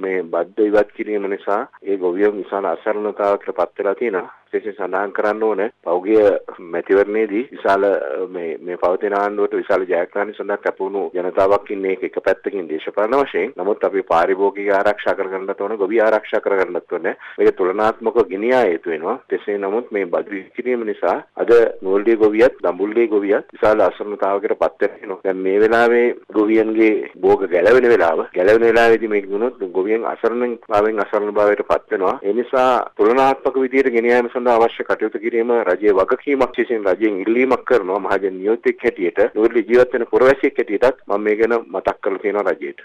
මේ බද්ධ ඉවත් කිරීම නිසා ඒ ගොවියෝ විශාල අසරණතාවකට පත් වෙලා තියෙනවා. විශේෂයෙන් සඳහන් කරන්න ඕන පෞගිය මැතිවරණයේදී විශාල මේ මේ පවතින ආණ්ඩුවට විශාල ජයග්‍රහණ සඳහා කැපවුණු ජනතාවක් ඉන්නේ එක පැත්තකින් දේශපාලන වශයෙන්. නමුත් අපි පාරිභෝගික ආරක්ෂා කරගන්නත් ඕන, ගොවි ආරක්ෂා කරගන්නත් ඕන. මේක තුලනාත්මකව ගෙනියා යුතු වෙනවා. කෙසේ නමුත් මේ බදු කිරීම නිසා අද නෝල්ඩිය ගොවියත්, දඹුල්ලේ ගොවියත් විශාල අසරණතාවකට පත් වෙනවා. දැන් මේ වෙලාවේ ගොවියන්ගේ භෝග ගැලවෙන වෙලාව, ගැලවෙන වෙලාවේදී මේක දුනොත් ගොවියන් අසරණ භාවයෙන් අසරණ භාවයට පත් වෙනවා. ඒ නිසා තුලනාත්මක විදියට ගෙනියෑම සඳහා අවශ්‍ය කටයුතු කිරීම රජයේ වගකීමක් විසින් රජයෙන් ඉල්ලීමක් කරනවා මහජන නියෝජිතෙක් හැටියට. නුවරලි ජීවත් වෙන පුරවැසියෙක් හැටියටත් මම මේ ගැන මතක් කරලා තියෙනවා රජයට.